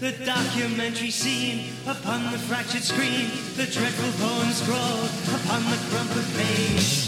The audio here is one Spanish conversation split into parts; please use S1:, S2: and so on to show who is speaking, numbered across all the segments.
S1: the documentary scene upon the fractured screen, the dreadful poem scrawled upon the crumpled page.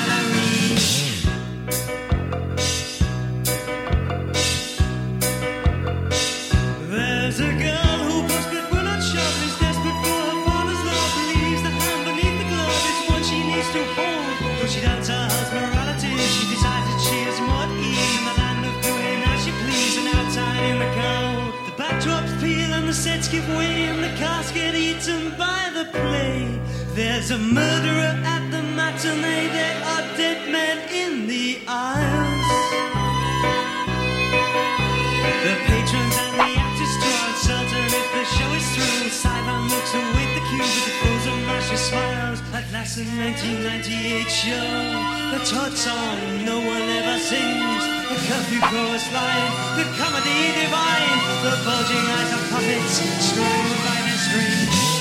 S1: the play. There's a murderer at the matinee. There are dead men in the aisles. The patrons and the actors are uncertain if the show is through. Sidon looks await the cue with the frozen of smiles. At last, the 1998 show, the Todd song no one ever sings. The curfew chorus line, the comedy divine, the bulging eyes of puppets strung by their strings.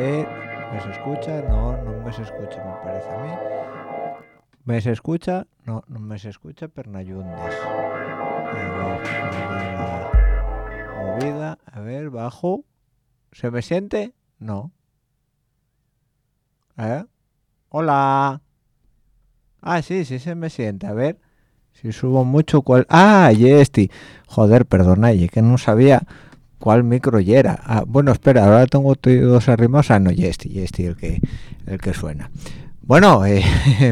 S2: ¿Me se escucha? No, no me se escucha, me parece a mí. ¿Me se escucha? No, no me se escucha, pero movida, a ver, bajo. ¿Se me siente? No. ¿Eh? Hola. Ah, sí, sí se me siente. A ver, si subo mucho, ¿cuál? Ah, y este. Joder, perdona, y que no sabía cuál micro era. Ah, bueno, espera, ahora tengo dos arrimados. Ah, no, y este, y este el que, el que suena. Bueno, eh,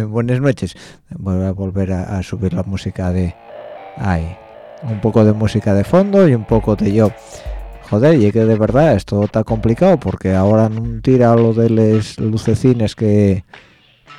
S2: buenas noches. Voy a volver a, subir la música de... Ahí. Un poco de música de fondo y un poco de yo. Joder, y que de verdad esto está complicado porque ahora no tira lo de los lucecines que,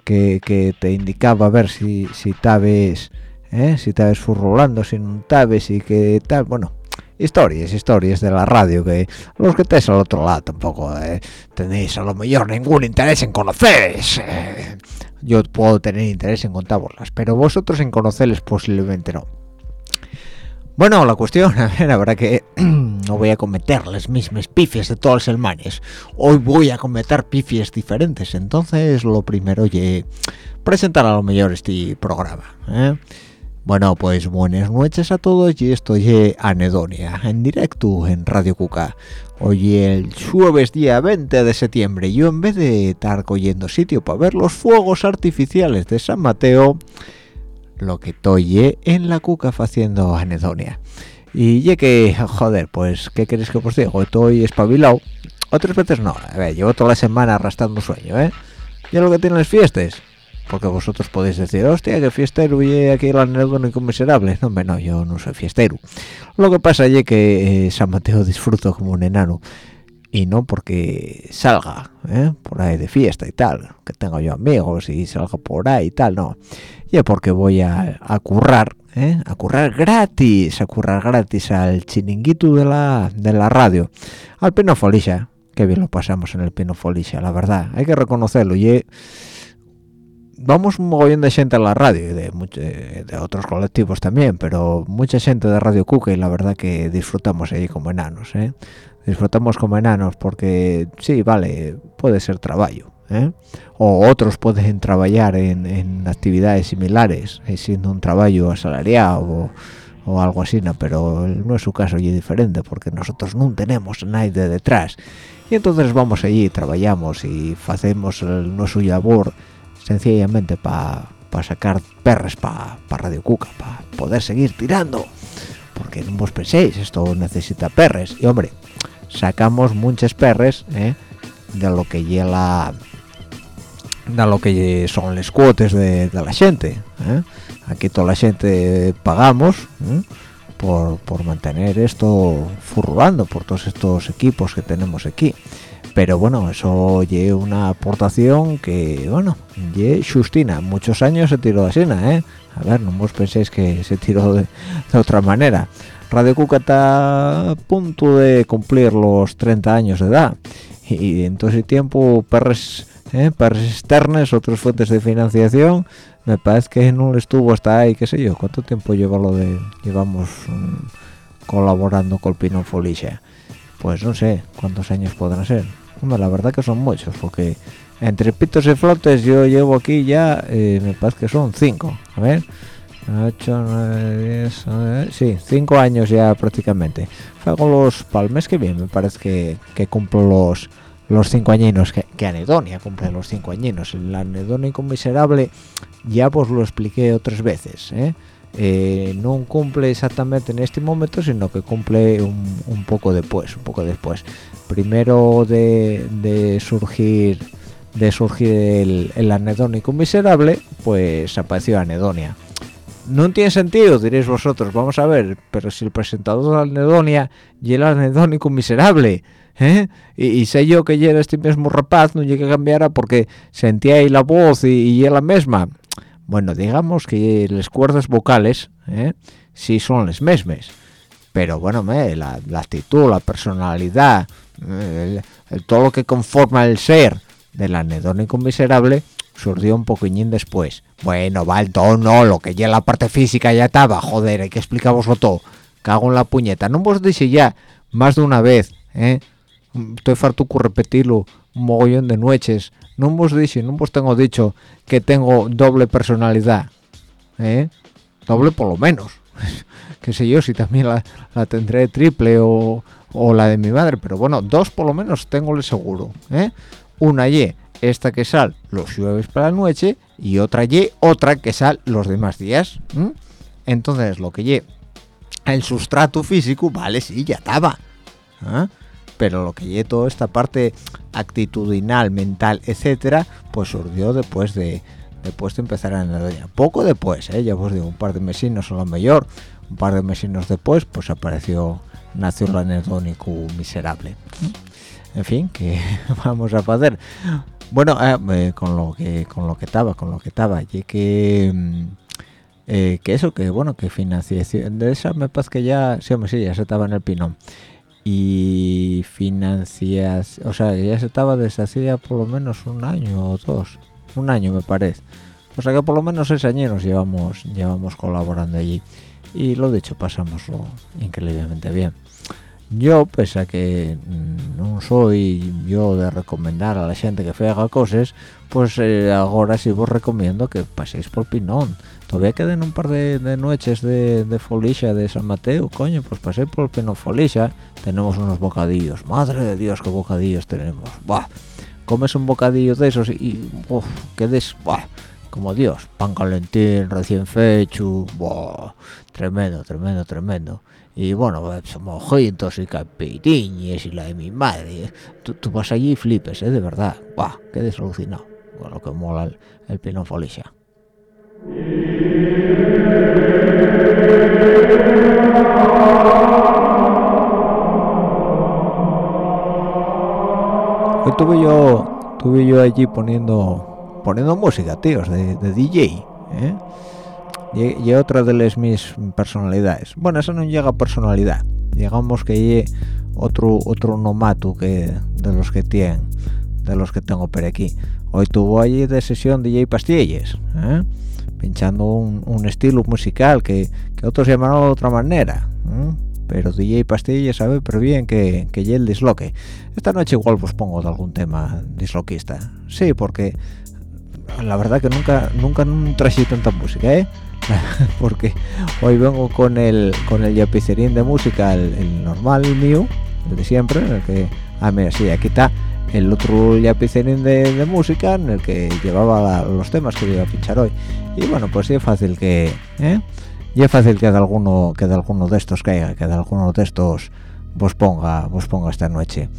S2: que, te indicaba a ver si, si tabes, ¿eh? si tabes furrolando, si no tabes y que tal, bueno, historias, historias de la radio que los que estéis al otro lado tampoco eh, tenéis a lo mejor ningún interés en conocerles. eh. yo puedo tener interés en contároslas, pero vosotros en conocerles posiblemente no. Bueno, la cuestión, a ver, habrá que... no voy a cometer las mismas pifias de todos los hermanos. Hoy voy a cometer pifias diferentes. Entonces, lo primero es presentar a lo mejor este programa. ¿eh? Bueno, pues buenas noches a todos y estoy Anedonia, en directo en Radio Cuca. Hoy el jueves día 20 de septiembre, yo en vez de estar cogiendo sitio para ver los fuegos artificiales de San Mateo, lo que estoy en la Cuca haciendo Anedonia. Y ya joder, pues, ¿qué queréis que os diga? Estoy espabilado. Otras veces no, a ver, llevo toda la semana arrastrando sueño, ¿eh? Ya lo que tienen las fiestas. Porque vosotros podéis decir, hostia, que fiestero y aquí el anedónico miserable. No, no, yo no soy fiestero. Lo que pasa es que eh, San Mateo disfruto como un enano. Y no porque salga ¿eh? por ahí de fiesta y tal, que tengo yo amigos y salga por ahí y tal, no. Ya porque voy a, a currar ¿eh? a currar gratis, a currar gratis al chiringuito de la, de la radio, al Pino Folicia, que bien lo pasamos en el Pino Folicia, la verdad, hay que reconocerlo, y vamos un mogollón de gente a la radio, y de, de otros colectivos también, pero mucha gente de Radio Cuca y la verdad que disfrutamos allí como enanos, ¿eh? disfrutamos como enanos porque sí, vale, puede ser trabajo, ¿eh? o otros pueden trabajar en, actividades similares eh, siendo un trabajo asalariado o, algo así no pero no es su caso y es diferente porque nosotros no tenemos nadie detrás y entonces vamos allí trabajamos y hacemos nuestro labor sencillamente para sacar perres para Radio Cuca para poder seguir tirando porque no os penséis esto necesita perres y hombre sacamos muchas perres ¿eh? de lo que lleva da lo que son los cuotes de, la gente ¿eh? aquí toda la gente pagamos ¿eh? por, por, mantener esto furrando por todos estos equipos que tenemos aquí pero bueno eso es una aportación que bueno ye justina muchos años se tiró de escena ¿eh? a ver no os penséis que se tiró de, otra manera Radio Cuca está a punto de cumplir los 30 años de edad y en todo ese tiempo perres ¿eh? para externas, otras fuentes de financiación, me parece que no estuvo hasta ahí, qué sé yo, ¿cuánto tiempo lleva lo de, llevamos mm, colaborando con Pino Folicia? Pues no sé cuántos años podrán ser. la verdad que son muchos, porque entre pitos y flotes yo llevo aquí ya, eh, me parece que son cinco. A ver, 8, 9, 10, sí, 5 años ya prácticamente. Hago los palmes que bien, me parece que, que cumplo los los cinco añinos, que, Anedonia cumple los cinco añinos. El anedónico miserable ya pues lo expliqué otras veces, ¿eh? Eh, no cumple exactamente en este momento, sino que cumple un, poco después, un poco después. Primero de, surgir de surgir el, anedónico miserable, pues apareció Anedonia. No tiene sentido, diréis vosotros, vamos a ver, pero si el presentador de Anedonia y el anedónico miserable ¿eh? Y, sé yo que ya era este mismo rapaz, no llegué a cambiar porque sentía ahí la voz y, y la misma. Bueno, digamos que las cuerdas vocales ¿eh? sí son las mismas, pero bueno, la, actitud, la personalidad, todo lo que conforma el ser del anedónico miserable surgió un poquillín después. Bueno, va el tono, lo que ya la parte física ya estaba, joder, hay que explicároslo todo. Cago en la puñeta. No vos dije ya más de una vez, ¿eh? estoy farto con repetirlo un mogollón de noches no hemos dicho no os tengo dicho que tengo doble personalidad ¿eh? doble por lo menos que sé yo si también la, tendré triple o, la de mi madre pero bueno dos por lo menos tengo el seguro ¿eh? una y esta que sal los jueves para la noche y otra y otra que sal los demás días entonces lo que ye el sustrato físico vale sí ya estaba ¿eh? Pero lo que lleva toda esta parte actitudinal, mental, etcétera, pues surgió después de después de empezar a nadar. Poco después, ¿eh? ya os digo, un par de mesinos a lo mejor, un par de mesinos después, pues apareció, nació el anedónico miserable. En fin, que vamos a hacer. Bueno, eh, eh, con lo que con lo que estaba, con lo que estaba, y que mm, eh, que eso, que bueno, que financiación de esa me parece que ya, sí, hombre, sí, ya se estaba en el pinón y financias o sea ya se estaba desde por lo menos un año o dos un año me parece. O sea que por lo menos seis años llevamos llevamos colaborando allí. Y lo dicho pasámoslo increíblemente bien. Yo pese a que mm, no soy yo de recomendar a la gente que haga cosas pues eh, ahora sí os recomiendo que paséis por Pinón todavía quedan un par de, noches de, de folicia de San Mateo coño pues pasé por Pinón Folicia tenemos unos bocadillos madre de Dios qué bocadillos tenemos Buah. comes un bocadillo de esos y uf, quedes como Dios pan calentín recién fecho tremendo tremendo tremendo y bueno, somos mojitos y capiriñes y la de mi madre. Tú, tú, vas allí y flipes, ¿eh? De verdad. ¡Buah! Qué desolucionado. Con lo que mola el, el Folicia. Hoy tuve yo, tuve yo allí poniendo, poniendo música, tíos, de, de DJ, ¿eh? y, otra de las mis personalidades bueno eso no llega a personalidad digamos que hay otro otro nomato que de los que tienen de los que tengo por aquí hoy tuvo allí de sesión DJ Pastilles ¿eh? Pinchando un, estilo musical que, que otros llamaron de otra manera pero DJ Pastilles sabe pero bien que, que el disloque. Esta noche igual os pongo de algún tema disloquista. Sí porque la verdad que nunca nunca traje tanta música ¿eh? porque hoy vengo con el con el yapicerín de música el, normal mío el de siempre el que ah mira sí aquí está el otro yapicerín de, música en el que llevaba los temas que iba a pinchar hoy. Y bueno pues sí es fácil que ¿eh? y es fácil que de alguno que de alguno de estos caiga que de alguno de estos vos ponga vos ponga esta noche.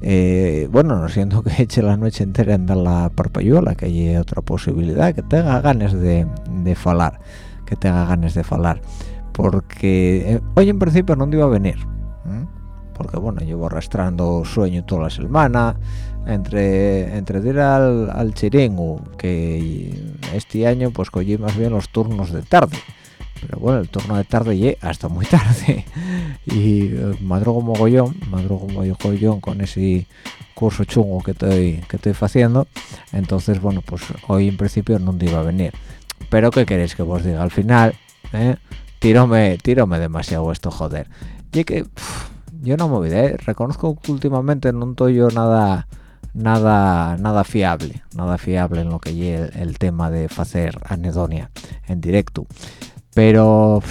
S2: Eh, bueno, no siento que eche la noche entera en dar la parpayuela, que hay otra posibilidad, que tenga ganas de, de falar que tenga ganas de hablar porque eh, hoy en principio no iba a venir porque bueno llevo arrastrando sueño toda la semana entre entre ir al, al chiringo que este año pues cogí más bien los turnos de tarde. Pero bueno el turno de tarde llegué hasta muy tarde. Y eh, madrugo mogollón madrugo mogollón con ese curso chungo que estoy que estoy haciendo entonces bueno pues hoy en principio no iba a venir. Pero qué queréis que os diga al final eh? tirome demasiado esto joder. Y que yo no me olvidé reconozco que últimamente no estoy yo nada nada nada fiable nada fiable en lo que llegue el, tema de hacer anedonia en directo pero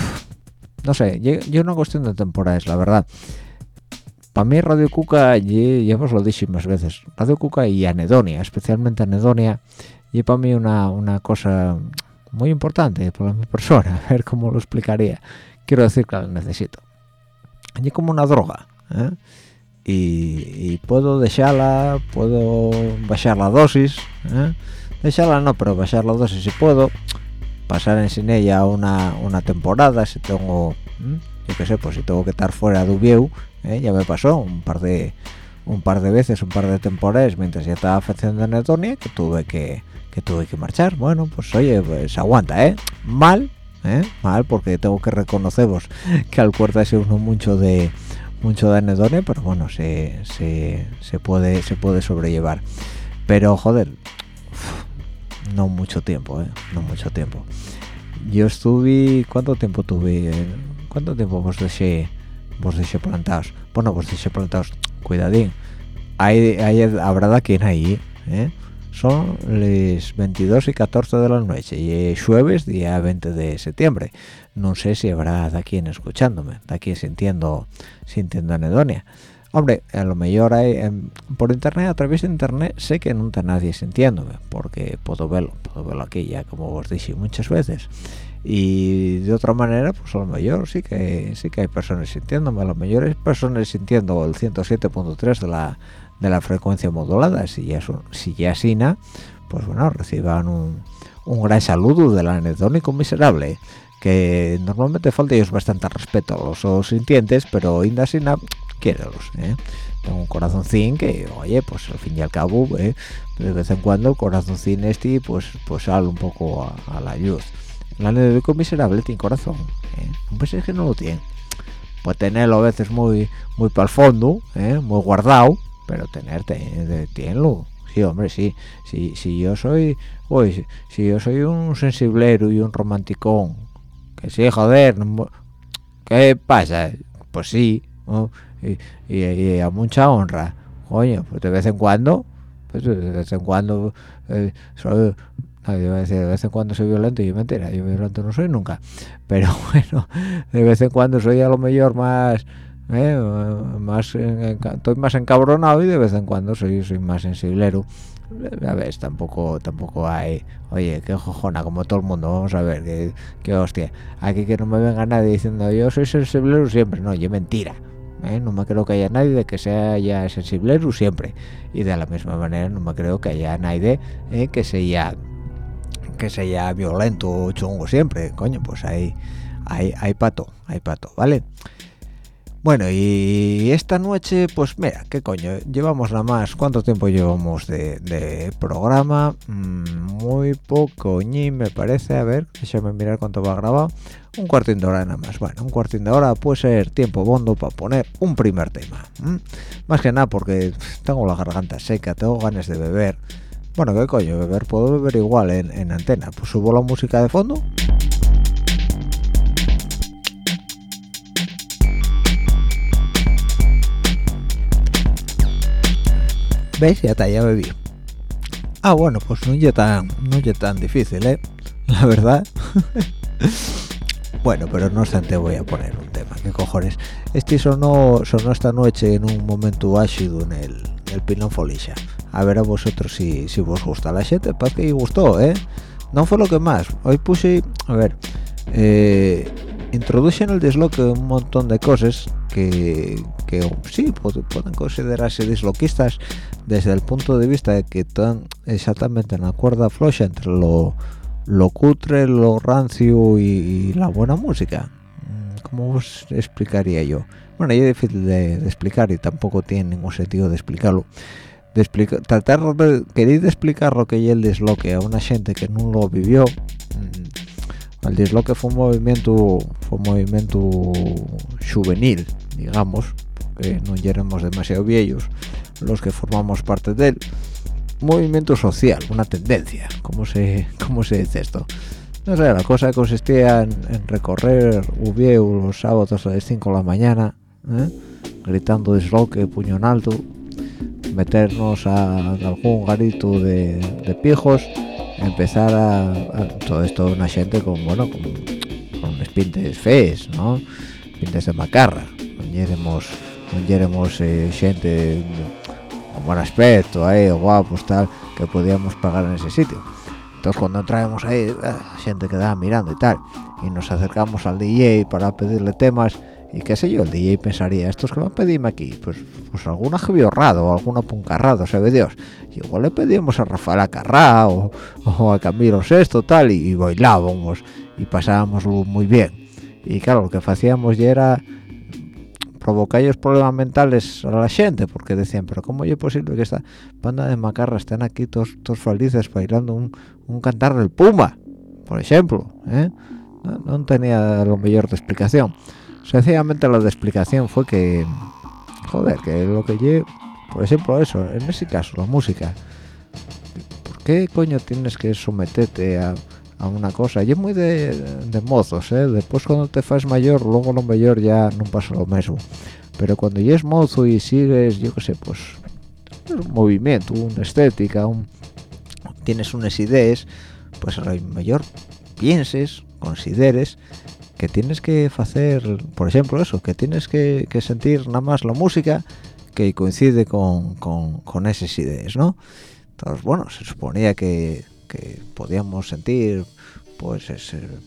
S2: no sé yo una cuestión de temporadas la verdad para mí Radio Cuca, ya os lo dicho más veces, Radio Cuca y Anedonia, especialmente Anedonia, y para mí una, una cosa muy importante para mi persona, a ver cómo lo explicaría. Quiero decir que la necesito. Y como una droga. ¿eh? Y, puedo dejarla, puedo bajar la dosis. ¿eh? Dejarla no, pero bajar la dosis si puedo. Pasar en sin ella una, una temporada, si tengo, yo qué sé, pues si tengo que estar fuera de Ubieu, ¿eh? ya me pasó un par de un par de veces, un par de temporadas mientras ya estaba haciendo anetonia que tuve que que tuve que marchar. Bueno, pues oye, pues aguanta, ¿eh? Mal, ¿eh? Mal, porque tengo que reconoceros que al cuarto sido uno mucho de mucho de anedonia, pero bueno, se, se, puede se puede sobrellevar. Pero joder, no mucho tiempo, ¿eh? No mucho tiempo. Yo estuve, ¿cuánto tiempo tuve? ¿Cuánto tiempo vos dejé, vos dejé plantados? Bueno, vos dejé plantados, cuidadín. Hay, hay, habrá de quien ahí, ¿eh? Son las 22 y 14 de la noche y es jueves día 20 de septiembre. No sé si habrá de aquí escuchándome de aquí sintiendo sintiendo anedonia. Hombre a lo mejor hay por internet a través de internet sé que no está nadie sintiéndome porque puedo verlo puedo verlo aquí ya como os dije muchas veces. Y de otra manera pues a lo mejor sí que sí que hay personas sintiéndome a lo mejor hay personas sintiendo el 107.3 de la de la frecuencia modulada si ya si ya sina pues bueno reciban un, un gran saludo del anedónico miserable que normalmente falta ellos bastante respeto a los sintientes pero Indasina quiérelos ¿eh? tengo un corazoncín que oye pues al fin y al cabo ¿eh? de vez en cuando el corazoncín este pues pues sale un poco a, la luz el anedónico miserable tiene corazón ¿eh? pues es que no lo tiene puede tenerlo a veces muy muy para el fondo ¿eh? muy guardado pero tenerte tienlo sí hombre sí si si yo soy si, yo soy un sensiblero y un romanticón que sí joder ¿qué pasa? Pues sí, y, a mucha honra. Coño, pues de vez en cuando, pues de vez en cuando eh, soy, decir, de vez en cuando soy violento y mentira, yo violento no soy nunca. Pero bueno, de vez en cuando soy a lo mejor más eh, más estoy más encabronado y de vez en cuando soy soy más sensiblero. A ver tampoco tampoco hay oye qué jojona como todo el mundo vamos a ver que, hostia. Aquí que no me venga nadie diciendo yo soy sensiblero siempre no yo mentira ¿eh? no me creo que haya nadie de que sea ya sensiblero siempre. Y de la misma manera no me creo que haya nadie ¿eh? que sea que sea violento o chungo siempre coño pues hay hay hay pato hay pato vale bueno, y esta noche, pues mira, qué coño, llevamos nada más, ¿cuánto tiempo llevamos de, programa? Mm, muy poco, ni me parece, a ver, déjame mirar cuánto va a grabar. Un cuartín de hora nada más, bueno, un cuartín de hora puede ser tiempo bondo para poner un primer tema. Más que nada porque tengo la garganta seca, tengo ganas de beber. Bueno, qué coño, beber, puedo beber igual en, en antena. Pues subo la música de fondo. ¿Veis? Ya está, ya bebí. Ah, bueno, pues no es tan, no tan difícil, ¿eh? La verdad. bueno, pero no obstante voy a poner un tema. ¿Qué cojones? Este sonó, sonó esta noche en un momento ácido en el, el Folicia. A ver a vosotros si, si vos gusta la gente. Para que gustó, ¿eh? No fue lo que más. Hoy puse... A ver... Eh, introduje en el desloque un montón de cosas que, que sí pueden considerarse disloquistas desde el punto de vista de que están exactamente en la cuerda floja entre lo, lo cutre, lo rancio y, la buena música. Mm, ¿Cómo os explicaría yo? Bueno, es difícil de, explicar y tampoco tiene ningún sentido de explicarlo. De tratar de, querer explicar lo que es el desloque a una gente que no lo vivió. Mm, el desloque fue un movimiento, fue un movimiento juvenil, digamos, que no éramos demasiado viejos los que formamos parte del movimiento social, una tendencia, ¿cómo se, cómo se dice esto? No sé, la cosa consistía en, recorrer Ubieu los sábados a las 5 de la mañana, ¿eh? gritando desloque, puño en alto, meternos a, algún garito de, pijos, empezar a, todo esto una gente con, bueno, con, con pintes fees, ¿no? Pintes de macarra, no éramos eh, gente con buen aspecto, ahí, guapos, tal, que podíamos pagar en ese sitio. Entonces cuando entramos ahí, la eh, gente quedaba mirando y tal, y nos acercamos al DJ para pedirle temas, y qué sé yo, el DJ pensaría, estos que van a pedirme aquí, pues, pues alguna gebiorrado o alguna puncarrado, sabe Dios. Y igual le pedíamos a Rafael Acarrá o, o a Camilo Sexto, tal, y, y bailábamos, y pasábamos muy bien. Y claro, lo que hacíamos ya era provocáis problemas mentales a la gente porque decían pero cómo es posible que esta banda de macarras estén aquí todos, todos felices bailando un, un, cantar del puma por ejemplo ¿eh? no, tenía lo mejor de explicación sencillamente la de explicación fue que joder que lo que yo por ejemplo eso en ese caso la música ¿por qué coño tienes que someterte a a una cosa y es muy de, de mozos ¿eh? después cuando te fas mayor luego lo mayor ya no pasa lo mismo pero cuando ya es mozo y sigues yo qué sé pues un movimiento una estética un, tienes unas ideas pues a lo mayor pienses consideres que tienes que hacer por ejemplo eso que tienes que, sentir nada más la música que coincide con, con, con esas ideas no entonces bueno se suponía que que podíamos sentir pues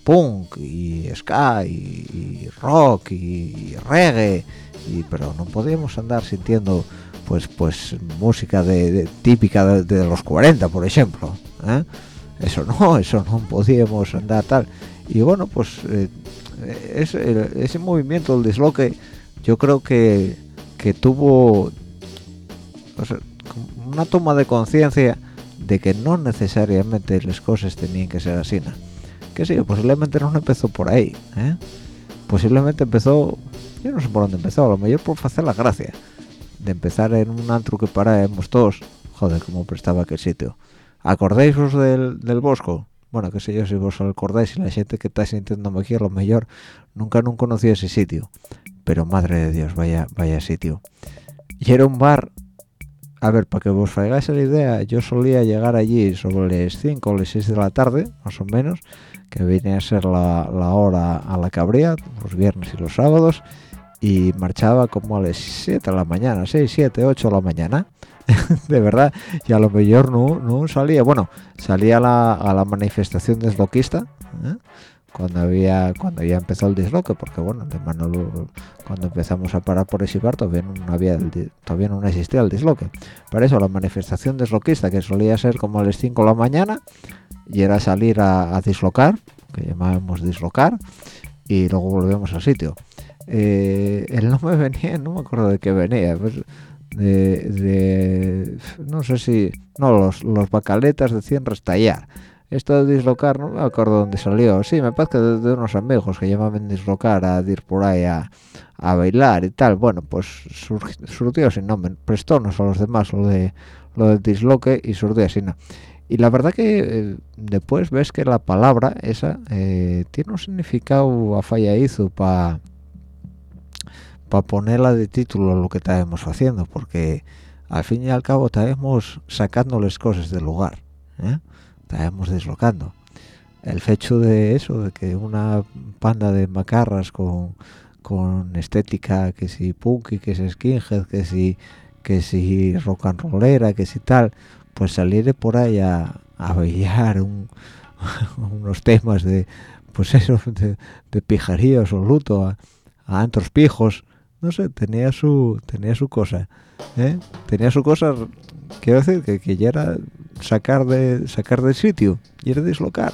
S2: punk y ska y, rock y, reggae y pero no podíamos andar sintiendo pues pues música de, típica de, los 40 por ejemplo ¿eh? eso no eso no podíamos andar tal y bueno pues eh, ese, movimiento el desloque yo creo que, que tuvo una toma de conciencia de que no necesariamente las cosas tenían que ser así. Que sí, posiblemente no empezó por ahí. ¿eh? Posiblemente empezó, yo no sé por dónde empezó, a lo mejor por hacer la gracia. De empezar en un antro que parábamos todos. Joder, cómo prestaba aquel sitio. ¿Acordáis del, del Bosco? Bueno, qué sé yo, si vos acordáis, y la gente que está sintiendo aquí a lo mejor nunca no conocí ese sitio, pero madre de Dios, vaya, vaya sitio. Y era un bar, a ver, para que vos hagáis la idea, yo solía llegar allí sobre las 5 o las 6 de la tarde, más o menos, que venía a ser la, la hora a la cabría, los viernes y los sábados, y marchaba como a las 7 de la mañana, 6, 7, 8 de la mañana, de verdad, y a lo mejor no, no salía, bueno, salía a la, a la manifestación desloquista, ¿eh? cuando había cuando ya empezó el disloque porque bueno de cuando empezamos a parar por ese bar todavía no había todavía no existía el disloque para eso la manifestación desloquista que solía ser como a las 5 de la mañana y era salir a, dislocar que llamábamos dislocar y luego volvíamos al sitio. Eh, el nombre venía no me acuerdo de qué venía pues, de, no sé si no los, los bacaletas decían restallar. Esto de dislocar no me acuerdo dónde salió. Sí me parece que de, unos amigos que llamaban dislocar a ir por ahí a, bailar y tal. Bueno pues surgió sin nombre. Prestónos a los demás lo de lo del disloque y surgió así no y la verdad que eh, después ves que la palabra esa eh, tiene un significado afalladizo para para ponerla de título a lo que estábamos haciendo porque al fin y al cabo estábamos sacándoles cosas del lugar ¿eh? estábamos deslocando el hecho de eso de que una panda de macarras con, con estética que si punk y que si skinhead que si que si rock and rollera que si tal pues salir por ahí a, a bailar unos temas de pues eso de, de pijaríos o luto a, a antros pijos no sé, tenía su tenía su cosa, ¿eh? tenía su cosa, quiero decir que, que ya era sacar de sacar del sitio, y era dislocar,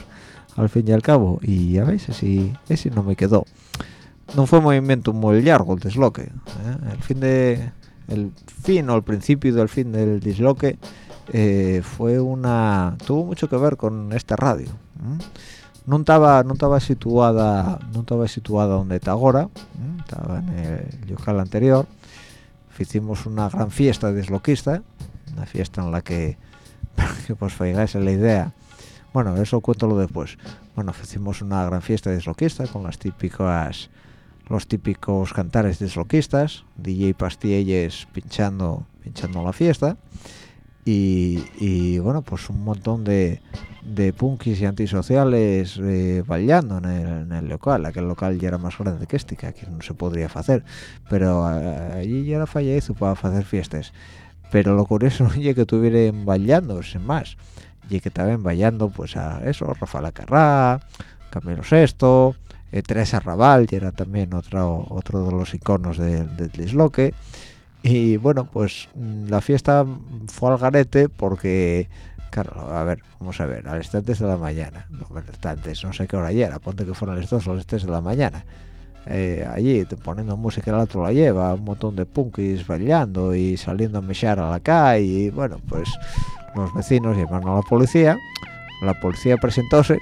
S2: al fin y al cabo, y ya veis, así, ese no me quedó. No fue movimiento muy largo el desloque, ¿eh? el fin de el fin o el principio del fin del disloque eh, fue una tuvo mucho que ver con esta radio no estaba no estaba situada no estaba situada donde está ahora estaba en el local anterior. Hicimos una gran fiesta desloquista una fiesta en la que para que faigáis en la idea. Bueno eso cuéntalo después bueno hicimos una gran fiesta desloquista con las típicas los típicos cantares desloquistas DJ Pastilles pinchando pinchando la fiesta. Y, bueno pues un montón de, de punkis y antisociales eh, bailando en el, local. Aquel local ya era más grande que este que aquí no se podría hacer. Pero eh, allí ya era fallecido para hacer fiestas. Pero lo curioso no es que estuvieran bailando sin más. Y que estaban bailando pues a eso Rafael Carrá Camilo Sesto eh, Teresa Raval y era también otro otro de los iconos del de disloque. Y bueno pues mm, la fiesta fue al garete porque claro a ver vamos a ver a las tantas de la mañana no tantas no sé qué hora era ponte que fueron las dos o las tres de la mañana eh, allí poniendo música el otro la lleva un montón de punkis bailando y saliendo a mechar a la calle y bueno pues los vecinos llamaron a la policía la policía presentóse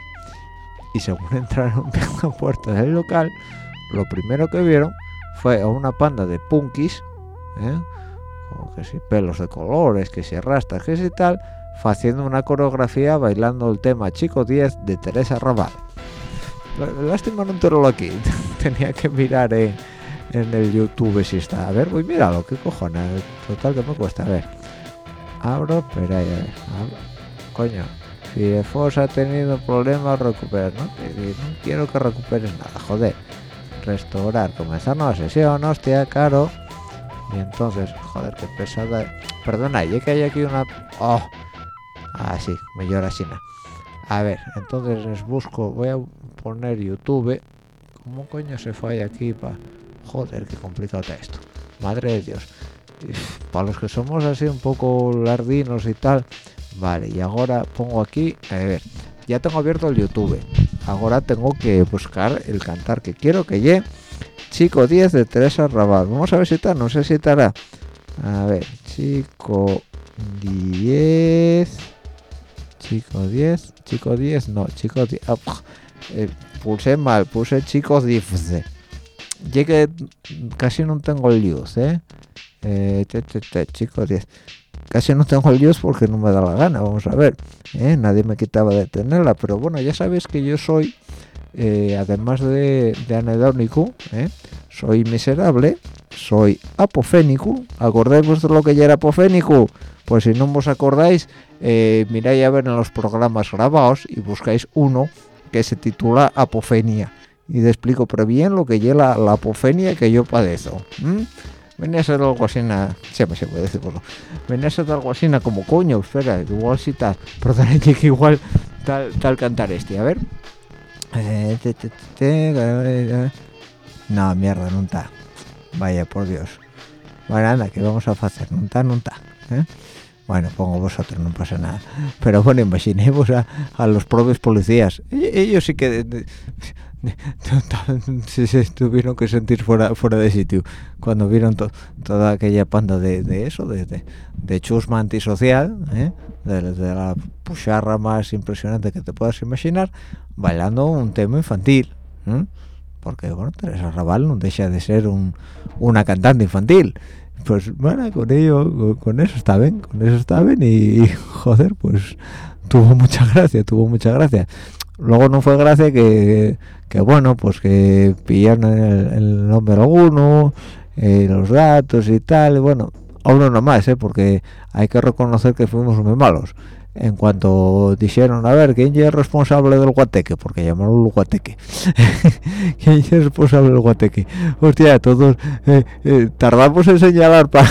S2: y según entraron en la puerta del local lo primero que vieron fue a una panda de punkis ¿eh? que si pelos de colores, que si rastas, que si tal, haciendo una coreografía bailando el tema Chico 10 de Teresa Raval. Lástima no lo aquí, tenía que mirar en, el YouTube si está. A ver, voy míralo, qué cojones, total que me cuesta, a ver. Abro, pero ahí, Coño, si Fos ha tenido problemas, recuperar, ¿no? No quiero que recuperes nada, joder. Restaurar, comenzar nueva sesión, hostia, caro y entonces joder qué pesada perdona y que hay aquí una oh ah sí me llora China a ver entonces les busco voy a poner youtube. Cómo coño se fue aquí para joder qué complicado está esto. Madre de dios. Para los que somos así un poco lardinos y tal. Vale y ahora pongo aquí a ver ya tengo abierto el youtube. Ahora tengo que buscar el cantar que quiero que llegue Chico 10 de Teresa Raval. Vamos a ver si está, no sé si estará. A ver, Chico 10. Chico 10, Chico 10, no, Chico 10. Ah, eh, puse mal, puse Chico 10. Ya que casi no tengo el luz, ¿eh? eh chico 10. casi no tengo el dios porque no me da la gana vamos a ver ¿eh? nadie me quitaba de tenerla pero bueno ya sabes que yo soy eh, además de, de anedónico ¿eh? soy miserable soy apofénico acordáis de lo que ya era apofénico pues si no os acordáis miráis a ver en los programas grabados y buscáis uno que se titula apofenia. Y te explico pero bien lo que lleva la, apofenia que yo padezco venía a ser algo así se puede decir venía a ser algo así como coño espera igual si tal perdón que igual tal, tal cantar este a ver. No mierda no está vaya por dios. Bueno anda que vamos a hacer no está no está ¿eh? Bueno pongo vosotros no pasa nada. Pero bueno imaginemos a, a los propios policías. Ellos sí que se, tuvieron que sentir fuera fuera de sitio. Cuando vieron toda aquella panda de, eso de, de, chusma antisocial ¿eh? de, la pucharra más impresionante que te puedas imaginar bailando un tema infantil porque bueno Teresa Raval no deja de ser un, una cantante infantil pues bueno con ello con, eso está bien con eso está bien y joder pues tuvo mucha gracia tuvo mucha gracia. Luego no fue gracia que, que bueno pues que pillaron el, número uno eh, los gatos y tal y bueno a uno nomás eh porque hay que reconocer que fuimos muy malos en cuanto dijeron a ver quién es responsable del guateque porque llamaron el guateque. Quién es responsable del guateque hostia todos eh, eh, tardamos en señalar para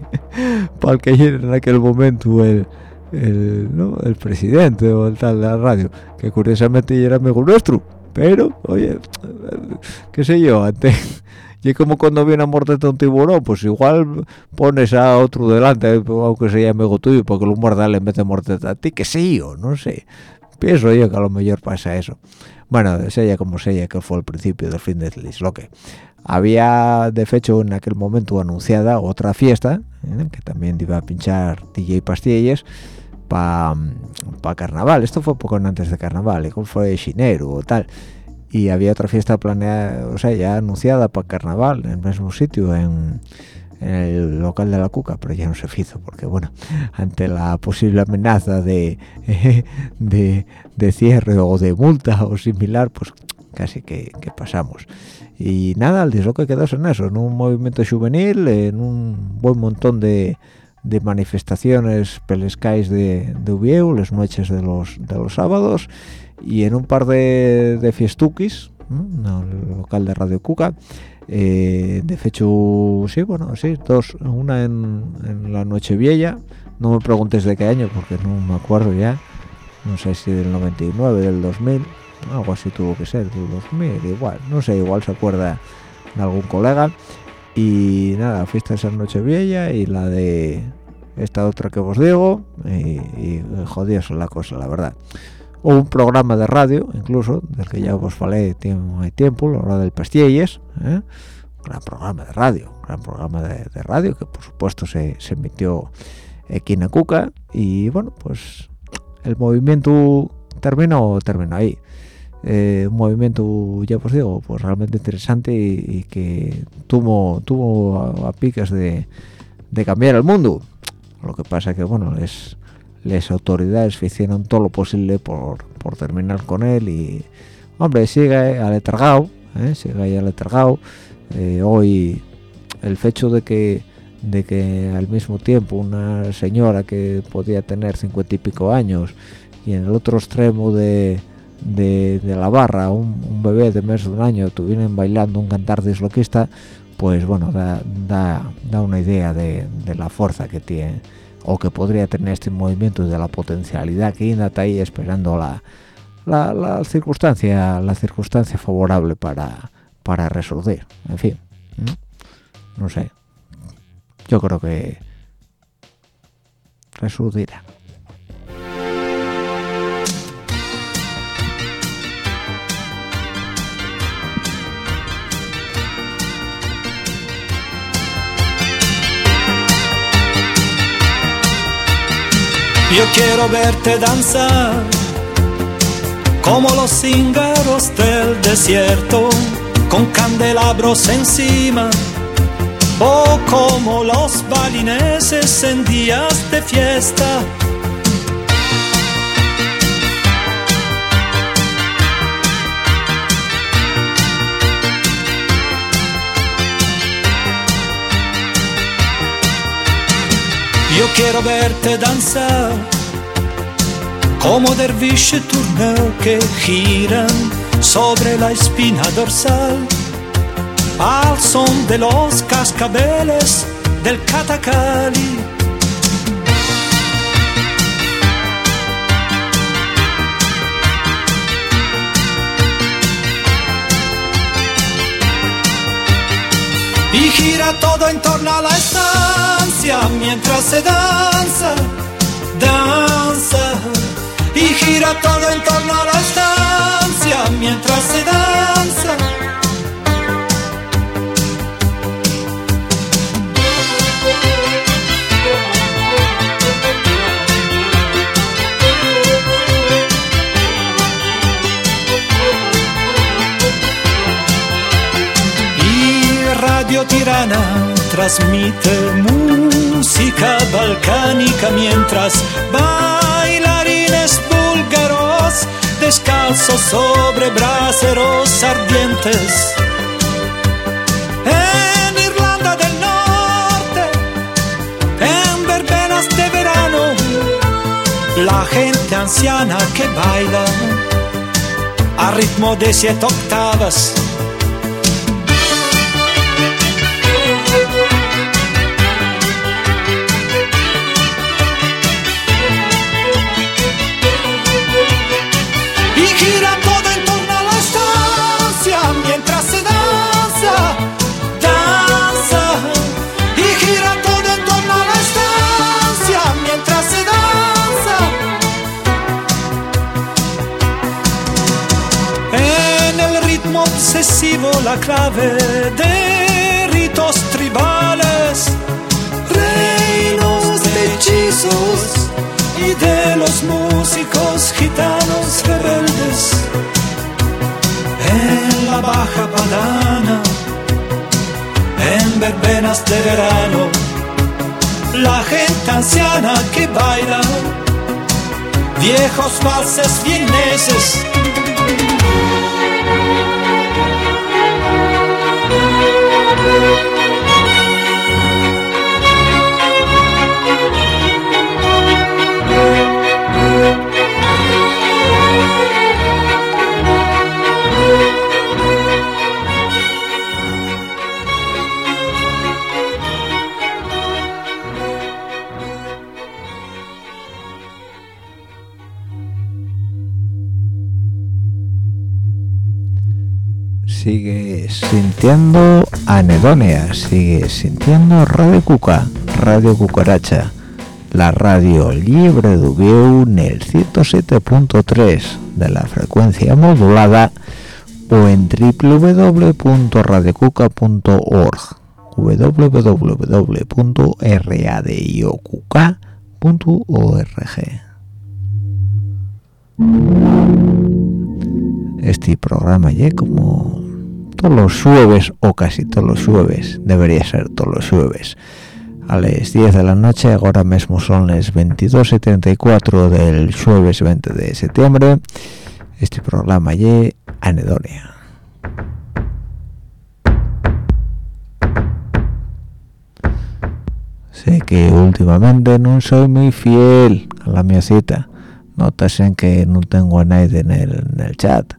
S2: para el que en aquel momento el el, ¿no? el presidente o el tal de la radio, que curiosamente era amigo nuestro, pero, oye, qué sé yo, antes, y como cuando viene a morderte un tiburón, pues igual pones a otro delante, aunque sea amigo tuyo, porque lo muerda vez de morderte a ti, qué sé yo, no sé. Pienso yo que a lo mejor pasa eso. Bueno, sea como sea, que fue el principio del fin de que Había, de hecho, en aquel momento anunciada otra fiesta, ¿eh? que también iba a pinchar DJ Pastillas, para pa carnaval esto fue poco antes de carnaval igual fue chinero o tal y había otra fiesta planeada o sea ya anunciada para carnaval en el mismo sitio en, el local de la cuca pero ya no se hizo porque bueno ante la posible amenaza de, de, cierre o de multa o similar pues casi que, que pasamos. Y nada el disloque quedó en eso en un movimiento juvenil en un buen montón de de manifestaciones pelescais de, de las noches de los, de los sábados, y en un par de, fiestuquis, local de Radio Cuca, eh, de hecho, sí, bueno, sí, dos, una en, la noche vieja, no me preguntes de qué año, porque no me acuerdo ya, no sé si del 99, del 2000, algo así tuvo que ser, del 2000, igual, no sé, igual se acuerda de algún colega, y nada, fiesta esa noche vieja y la de esta otra que os digo y, y jodidos la cosa la verdad. O un programa de radio incluso del que ya os falé tiempo tiempo la hora del pastilles ¿eh? gran programa de radio gran programa de, radio que por supuesto se, emitió aquí en Cuca y bueno pues el movimiento terminó terminó ahí. Eh, un movimiento ya os digo pues realmente interesante y, que tuvo tuvo a, picas de, cambiar el mundo lo que pasa que bueno es las autoridades hicieron todo lo posible por, por terminar con él y hombre sigue aletargado ¿eh? sigue aletargado eh, hoy el hecho de que de que al mismo tiempo una señora que podía tener cincuenta y pico años y en el otro extremo de de, la barra un, bebé de mes de un año estuvieran bailando un cantar disloquista pues bueno da, da, una idea de, la fuerza que tiene o que podría tener este movimiento de la potencialidad que está ahí esperando la, la, circunstancia la circunstancia favorable para para resolver. En fin no sé. Yo creo que resolverá
S3: Yo quiero verte danzar como los cíngaros del desierto, con candelabros encima
S1: o como los balineses en días de fiesta. Yo quiero verte danzar como derviche turneo que giran sobre la espina dorsal al son de los cascabeles del catacali. Y gira todo en torno a la mientras se danza, danza. Y gira todo en torno a la estancia mientras se danza. Radio Tirana transmite música balcánica mientras bailarines búlgaros descalzos sobre braseros ardientes. En Irlanda del Norte, en verbenas de verano, la gente anciana que baila a ritmo de siete octavas la clave de ritos tribales, reinos de hechizos y de los músicos gitanos rebeldes en la baja padana, en verbenas de verano, la gente anciana que baila, viejos valses vieneses.
S2: Sigue sintiendo anedonia, sigue sintiendo Radio Cuca, Radio Cucaracha, la radio libre de Ubieu en el 107.3 de la frecuencia modulada o en www.radiocuca.org www.radiocuca.org Este programa ya como todos los jueves o casi todos los jueves, debería ser todos los jueves a las 10 de la noche, ahora mismo son las 22.74 del jueves 20 de septiembre. Este programa ya anedonia. Sé que últimamente no soy muy fiel a la mi cita notas en que no tengo a nadie en el, en el chat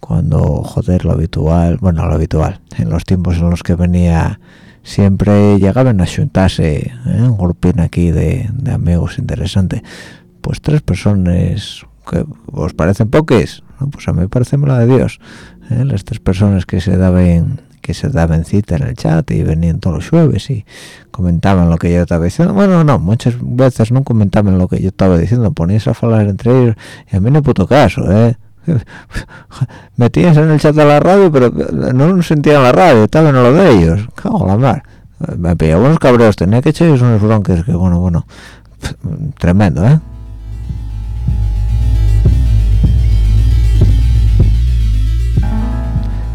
S2: cuando joder lo habitual bueno lo habitual en los tiempos en los que venía siempre llegaban a juntarse ¿eh? un grupín aquí de, de amigos interesante pues tres personas que os parecen poques ¿no? pues a mí parece la de Dios ¿eh? las tres personas que se daban que se daban cita en el chat y venían todos los jueves y comentaban lo que yo estaba diciendo. Bueno no muchas veces no comentaban lo que yo estaba diciendo ponías a hablar entre ellos y a mí no puto caso eh metías en el chat de la radio pero no sentían la radio estaban en lo de ellos. Cago la mar. Me pillaba unos cabreos tenía que echarles unos bronques que bueno bueno. Tremendo eh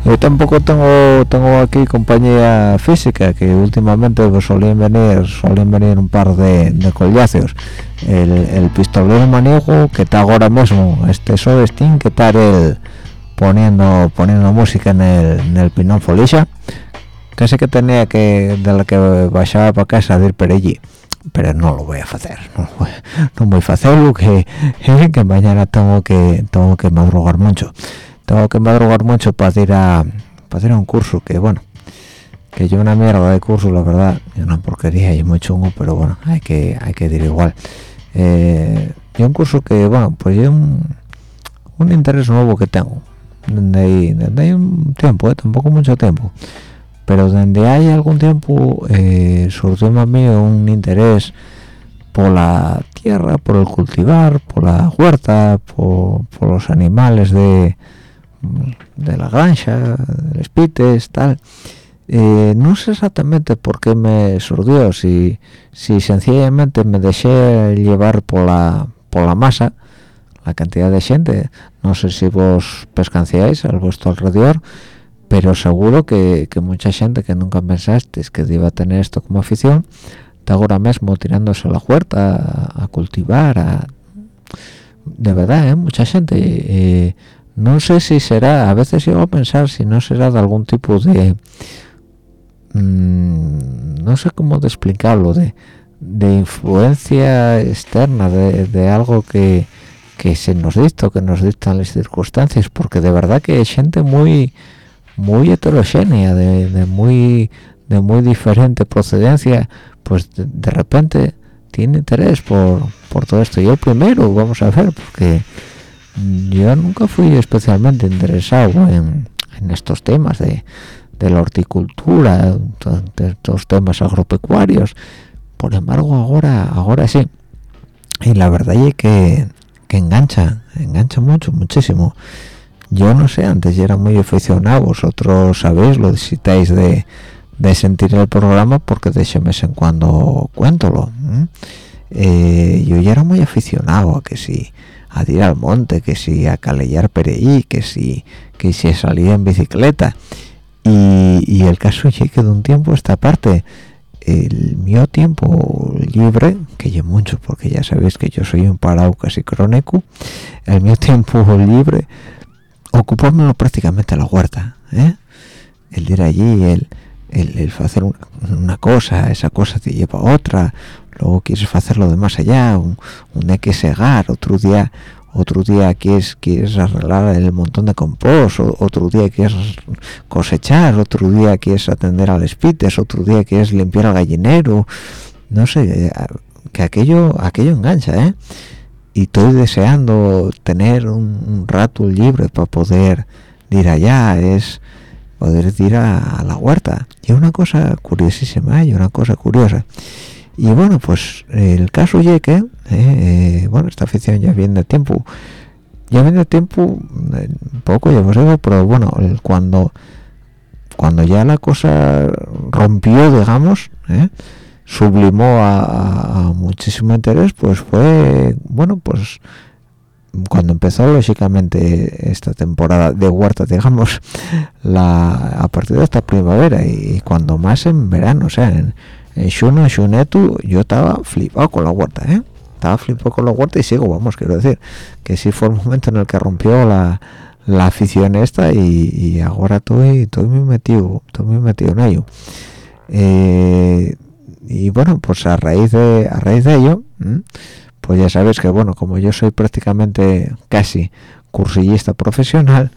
S2: Hoy tampoco tengo tengo aquí compañía física que últimamente pues, solían venir solían venir un par de, de colláceos. El, el pistolero maniego que está ahora mismo, este Sodestín que está el poniendo poniendo música en el, en el Pinón Folicia, casi que tenía que de la que bajaba para casa de ir por allí pero no lo voy a hacer no voy, no voy a hacerlo que que mañana tengo que tengo que madrugar mucho tengo que madrugar mucho para ir a para ir a un curso que bueno que yo una mierda de curso la verdad. Una porquería y muy chungo pero bueno hay que hay que ir igual. Eh, y un curso que bueno pues yo un, un interés nuevo que tengo. Desde hay, un tiempo ¿eh? tampoco mucho tiempo. Pero donde hay algún tiempo eh, surgió a mí un interés por la tierra, por el cultivar, por la huerta, por, por los animales de, de la granja, de los pites, tal. Eh, no sé exactamente por qué me surgió, si, si sencillamente me dejé llevar por la, por la masa, la cantidad de gente, no sé si vos pescanciáis al vuestro alrededor, pero seguro que, que, mucha gente que nunca pensaste que iba a tener esto como afición está ahora mismo tirándose a la huerta a, cultivar a... de verdad ¿eh? mucha gente no sé si será a veces llego a pensar si no será de algún tipo de mmm, no sé cómo explicarlo de, de influencia externa de, de algo que, que se nos dicta que nos dictan las circunstancias porque de verdad que hay gente muy muy heterogénea, de, de, muy de muy diferente procedencia, pues de, de, repente tiene interés por, por todo esto. Yo primero, vamos a ver, porque yo nunca fui especialmente interesado en, estos temas de, la horticultura, de estos temas agropecuarios. Por embargo, ahora, ahora sí. Y la verdad es que, engancha, engancha mucho, muchísimo yo no sé, antes ya era muy aficionado, vosotros sabéis, lo necesitáis de, sentir el programa porque de ese mes en cuando cuéntolo. Eh, yo ya era muy aficionado a que si a ir al monte, que si a calellar pereí, que si que si salía en bicicleta. Y, el caso es que de un tiempo esta parte, el mío tiempo libre, que yo mucho porque ya sabéis que yo soy un parado casi crónico, el mío tiempo libre ocupármelo prácticamente la huerta ¿eh? el ir allí el, el, el hacer una, una, cosa esa cosa te lleva a otra luego quieres hacerlo de más allá un, un que segar otro día otro día quieres quieres arreglar el montón de compost otro día quieres cosechar otro día quieres atender a los otro día quieres limpiar al gallinero. No sé eh, que aquello aquello engancha eh y estoy deseando tener un, rato libre para poder ir allá es poder ir a, a, la huerta. Y una cosa curiosísima y una cosa curiosa y bueno pues el caso ya que eh, bueno esta afición ya viene de tiempo. Ya viene de tiempo eh, poco ya digo pero bueno el, cuando cuando ya la cosa rompió digamos eh, sublimó a, muchísimo interés pues fue bueno pues cuando empezó lógicamente esta temporada de huerta digamos la a partir de esta primavera y cuando más en verano o sea en, en Xuno, en Xunetu, yo estaba flipado con la huerta ¿eh? estaba flipado con la huerta y sigo vamos quiero decir que sí fue el momento en el que rompió la, la afición esta y, y ahora estoy, muy metido estoy muy metido en ello eh, y bueno pues a raíz de a raíz de ello pues ya sabes que bueno como yo soy prácticamente casi cursillista profesional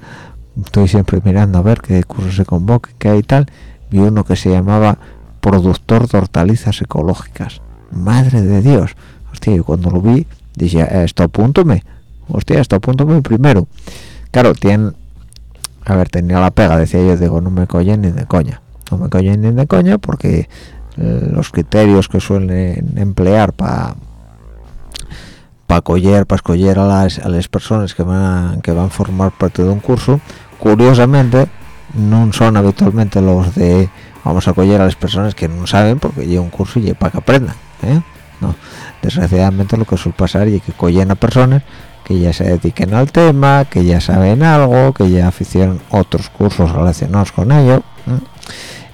S2: estoy siempre mirando a ver qué cursos se convoquen qué hay tal vi uno que se llamaba productor de hortalizas ecológicas. Madre de dios. Hostia y cuando lo vi dije eh, esto apúntome. Hostia esto apúntome primero claro tienen a ver tenía la pega decía yo digo no me coyen ni de coña. No me coyen ni de coña porque los criterios que suelen emplear para para coger para escoger a las, a las personas que van a, que van a formar parte de un curso curiosamente no son habitualmente los de vamos a coger a las personas que no saben porque lleva un curso y para que aprendan ¿eh? no. Desgraciadamente lo que suele pasar es que cogen a personas que ya se dediquen al tema que ya saben algo que ya hicieron otros cursos relacionados con ello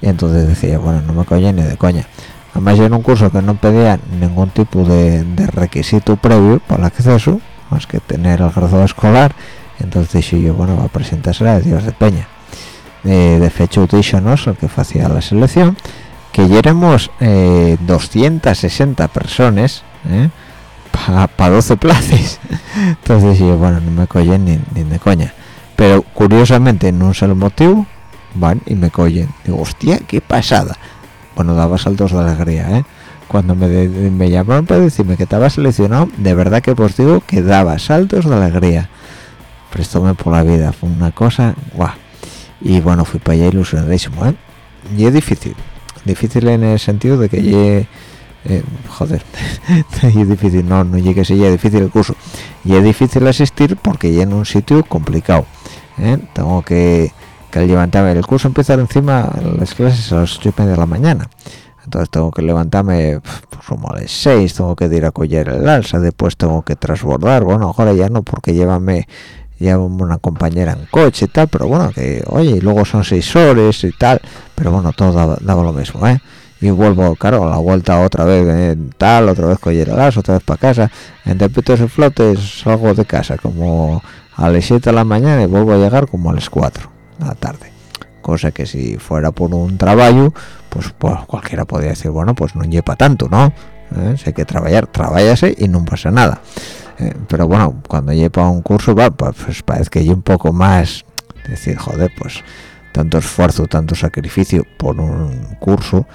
S2: y entonces decía bueno no me coña ni de coña además yo en un curso que no pedía ningún tipo de, requisito previo para el acceso más que tener el grado escolar entonces yo bueno va a presentarse a Dios de Peña eh, de fecho el que hacía la selección que éramos 260 eh, personas ¿eh? para 12 plazas. Entonces yo bueno no me cogen ni, ni de coña. Pero curiosamente no sé el motivo van y me cogen digo hostia qué pasada bueno daba saltos de alegría ¿eh? cuando me, me llamaron para decirme que estaba seleccionado de verdad que pues digo que daba saltos de alegría. Prestóme por la vida fue una cosa guau y bueno fui para allá ilusionadísimo ¿eh? y es difícil. Difícil en el sentido de que llegue eh, joder es difícil no no llegue si ya difícil el curso. Y es difícil asistir porque ya en un sitio complicado ¿eh? tengo que, que levantarme. El curso empieza encima las clases a las 8 y media de la mañana. Entonces tengo que levantarme pues, como a las 6 tengo que ir a coger el alza después tengo que transbordar bueno ahora ya no porque llévame llevo una compañera en coche y tal pero bueno que oye y luego son seis horas y tal pero bueno todo daba, lo mismo eh y vuelvo claro a la vuelta otra vez eh, tal otra vez el gas otra vez para casa entre pitos y flotes salgo de casa como a las 7 de la mañana y vuelvo a llegar como a las 4 de la tarde. Cosa que si fuera por un trabajo pues, pues cualquiera podría decir bueno pues no lleva tanto no ¿Eh? si hay que trabajar trabajase y no pasa nada eh, pero bueno cuando lleva un curso va pues, pues parece que hay un poco más decir joder pues tanto esfuerzo tanto sacrificio por un curso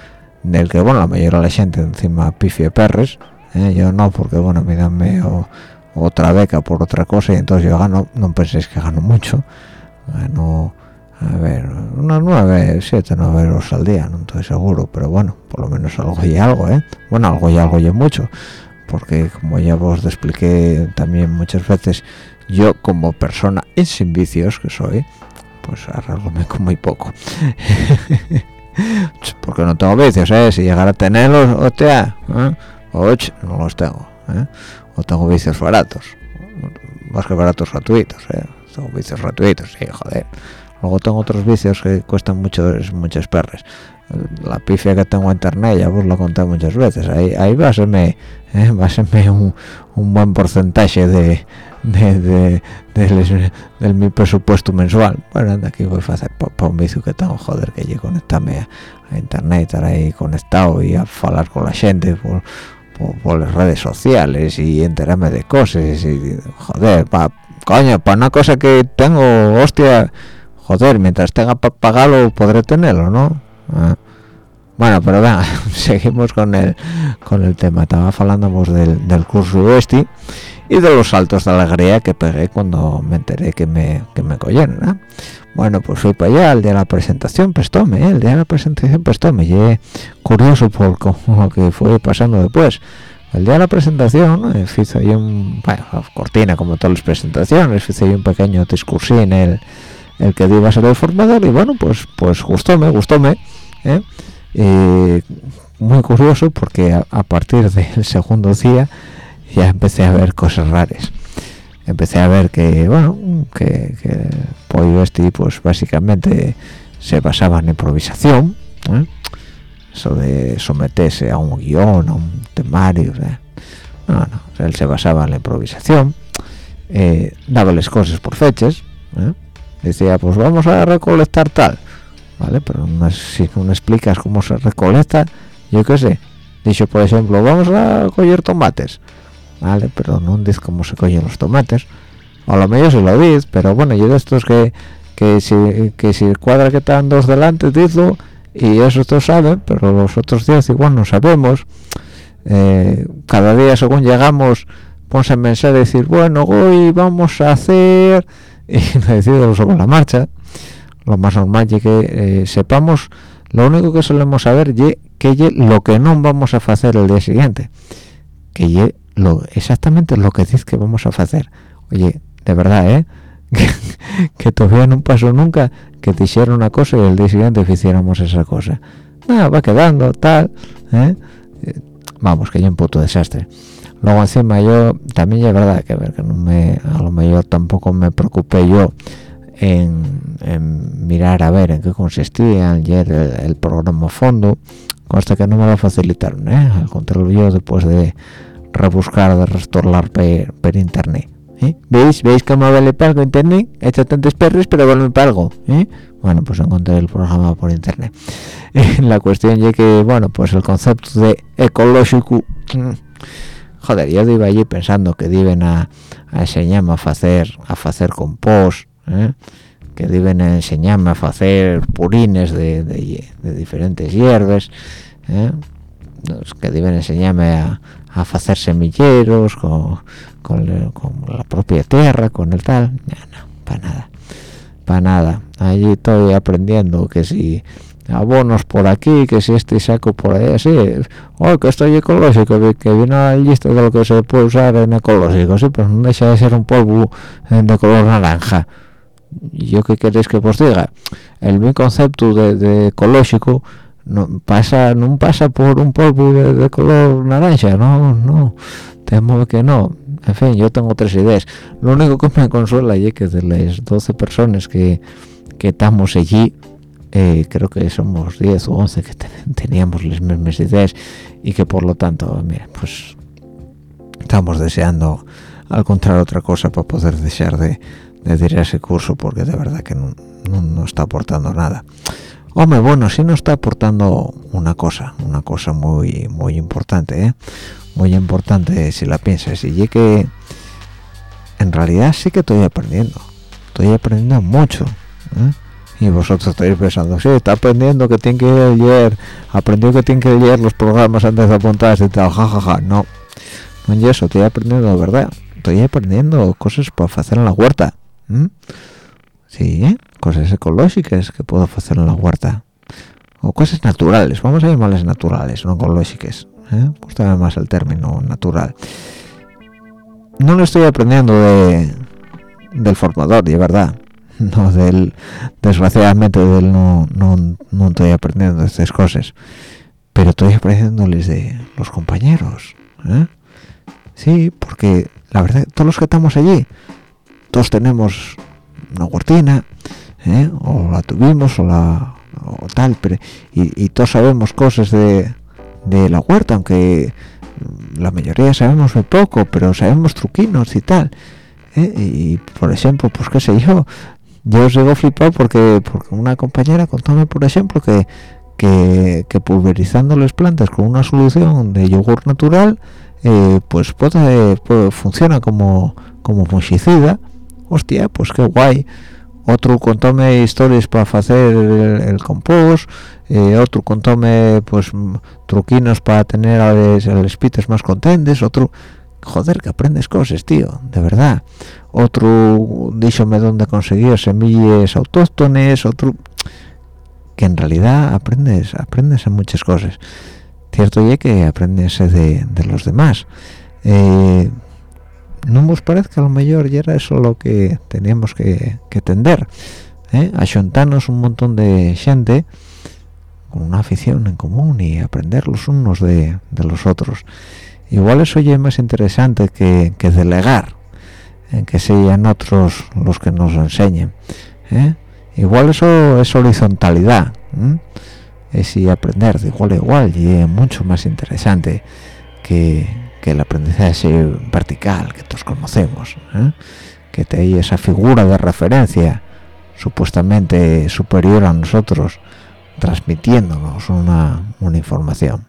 S2: del que bueno la mayoría de la gente encima pifie perres ¿eh? yo no porque bueno me dan otra beca por otra cosa y entonces yo gano no penséis que gano mucho gano a ver unos nueve siete nueve euros al día no estoy seguro pero bueno por lo menos algo y algo eh bueno algo y algo y mucho porque como ya os expliqué también muchas veces yo como persona en sin vicios que soy pues arreglo con muy poco porque no tengo vicios ¿eh? si llegara a tenerlos hostia ¿eh? no los tengo ¿eh? o tengo vicios baratos más que baratos gratuitos ¿eh? tengo vicios gratuitos sí joder luego tengo otros vicios que cuestan muchos muchas perres la pifia que tengo en internet ya os lo conté muchas veces ahí, ahí va a serme ¿eh? va a serme un, un buen porcentaje de, de, de, mi presupuesto mensual bueno anda aquí voy a hacer para un vicio que tengo joder que llegue conectarme a, internet estar ahí conectado y a hablar con la gente por, por, las redes sociales y enterarme de cosas y joder pa, coño para una cosa que tengo hostia joder mientras tenga para pagarlo podré tenerlo no Ah. Bueno, pero venga, seguimos con el con el tema. Estaba hablando del, del curso este y de los saltos de alegría que pegué cuando me enteré que me, que me cogieron. Bueno, pues fui para allá, el día de la presentación, prestóme, ¿eh? el día de la presentación prestóme. Y curioso por lo que fue pasando después. El día de la presentación eh, hice ahí un, bueno, cortina como todas las presentaciones, hice ahí un pequeño discursín el el que iba a ser el formador y bueno pues pues gustóme gustóme ¿eh? muy curioso porque a, partir del segundo día ya empecé a ver cosas raras empecé a ver que bueno que, que Pollo este pues básicamente se basaba en improvisación ¿eh? eso de someterse a un guion a un temario ¿eh? no, no, él se basaba en la improvisación eh, daba las cosas por fechas decía pues vamos a recolectar tal vale pero si no explicas cómo se recolecta yo qué sé. Dicho por ejemplo vamos a coger tomates vale pero no dices cómo se cogen los tomates. A lo mejor se lo dices pero bueno yo de estos que que si que si cuadra que están dos delante dizlo y eso todos saben pero los otros días igual no sabemos. Eh, cada día según llegamos ponse a pensar decir bueno hoy vamos a hacer y decido sobre la marcha lo más normal es que eh, sepamos lo único que solemos saber es que lo que no vamos a hacer el día siguiente que ye lo exactamente lo que dice que vamos a hacer oye de verdad eh que, todavía no pasó nunca que te hiciera una cosa y el día siguiente hiciéramos esa cosa. Nada va quedando tal ¿eh? Eh, vamos que hay un puto desastre luego encima yo también es verdad que que no me a lo mejor tampoco me preocupé yo en, mirar a ver en qué consistía ayer el, programa fondo consta que no me lo facilitaron ¿eh? al contrario yo después de rebuscar de restaurar por, internet ¿eh? ¿Veis? ¿Veis cómo vale pago internet? He hecho tantos perros, pero vale pago. ¿eh? Bueno, pues encontré el programa por internet. la cuestión es que, bueno, pues el concepto de ecológico... Joder, yo iba allí pensando que deben a, enseñarme a hacer a hacer compost, que deben enseñarme a hacer purines de, diferentes hierbas, que deben enseñarme a, hacer semilleros con, con, la propia tierra, con el tal. No, no, para nada, para nada. Allí estoy aprendiendo que si abonos por aquí, que si este saco por ahí, sí, oh, que estoy ecológico, que viene la lista de lo que se puede usar en ecológico, sí, pero no deja de ser un polvo de color naranja. ¿Yo qué queréis que os diga? El mi concepto de, ecológico no pasa no pasa por un polvo de, color naranja, no, no, temo que no. En fin, yo tengo tres ideas. Lo único que me consuela es que de las 12 personas que, que estamos allí, eh, creo que somos 10 o 11 que teníamos las mismas ideas y que por lo tanto, pues estamos deseando encontrar otra cosa para poder desear de, de ir a ese curso porque de verdad que no, no, está aportando nada. Hombre, bueno, sí nos está aportando una cosa, una cosa muy muy importante, ¿eh? muy importante si la piensas. Y que en realidad sí que estoy aprendiendo, estoy aprendiendo mucho. ¿eh? Y vosotros estáis pensando, sí, está aprendiendo que tiene que leer, aprendió que tiene que leer los programas antes de apuntarse y tal, jajaja, no, no es eso, estoy aprendiendo de verdad, estoy aprendiendo cosas para hacer en la huerta, sí, cosas ecológicas que puedo hacer en la huerta, o cosas naturales, vamos a llamarlas naturales, no ecológicas, ¿eh? más el término natural. No lo estoy aprendiendo de del formador, de verdad, no del desgraciadamente del no, no, no estoy aprendiendo estas cosas pero estoy aprendiéndoles de los compañeros ¿eh? sí porque la verdad todos los que estamos allí todos tenemos una huertina ¿eh? o la tuvimos o la o tal pero y, todos sabemos cosas de, de la huerta aunque la mayoría sabemos muy poco pero sabemos truquinos y tal ¿eh? y por ejemplo pues qué sé yo yo os digo flipado porque porque una compañera contóme por ejemplo que que, pulverizando las plantas con una solución de yogur natural eh, pues puede, funciona como como fungicida. Hostia pues qué guay. Otro contóme historias para hacer el, compost eh, otro contóme pues truquinos para tener a los, pites más contentes otro joder que aprendes cosas tío de verdad. Otro díxome dónde conseguir semillas autóctones otro que en realidad aprendes aprendes en muchas cosas. Cierto ya que aprendes de, los demás. Eh, no nos parezca a lo mejor ya era eso lo que teníamos que, tender ¿eh? un montón de gente con una afición en común y aprender los unos de, de los otros igual eso ya es más interesante que, delegar en que sean otros los que nos enseñen ¿eh? igual eso es horizontalidad es y aprender de igual a igual y es mucho más interesante que, que el aprendizaje vertical que todos conocemos ¿eh? que te hay esa figura de referencia supuestamente superior a nosotros transmitiéndonos una información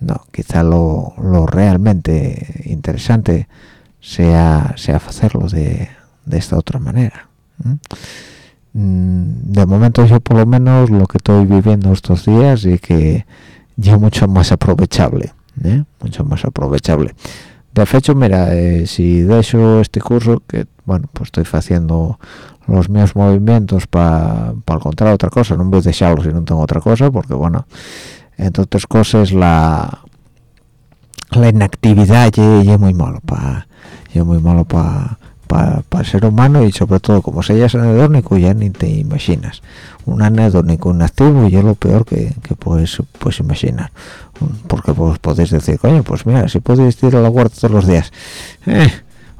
S2: no quizá lo, realmente interesante sea sea hacerlo de, esta otra manera mm, de momento yo por lo menos lo que estoy viviendo estos días y que ya mucho más aprovechable ¿eh? mucho más aprovechable de hecho mira eh, si dejo este curso que bueno pues estoy haciendo los mismos movimientos para encontrar otra cosa no voy a dejarlo si no tengo otra cosa porque bueno entre otras cosas la la inactividad es muy malo para muy malo para el ser humano y sobre todo como seas anedónico ya ni te imaginas. Un anedónico un activo y es lo peor que, que puedes pues imaginar. Porque vos podéis decir coño pues mira si podéis ir a la huerta todos los días eh,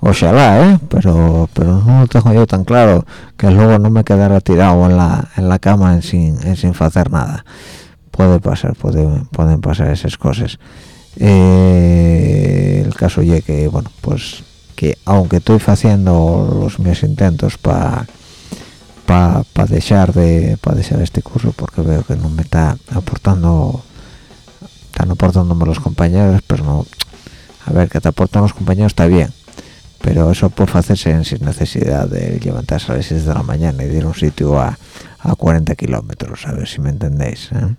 S2: ojalá eh pero pero no lo tengo yo tan claro que luego no me quedara tirado en la en la cama sin sin hacer nada puede pasar puede, pueden pasar esas cosas. Eh, el caso ya que bueno pues que aunque estoy haciendo los mis intentos para para dejar de para dejar este curso porque veo que no me está aportando están aportándome los compañeros pero no a ver que te aportan los compañeros está bien pero eso puede hacerse sin necesidad de levantarse a las 6 de la mañana y ir a un sitio a, a 40 kilómetros a ver si me entendéis ¿eh?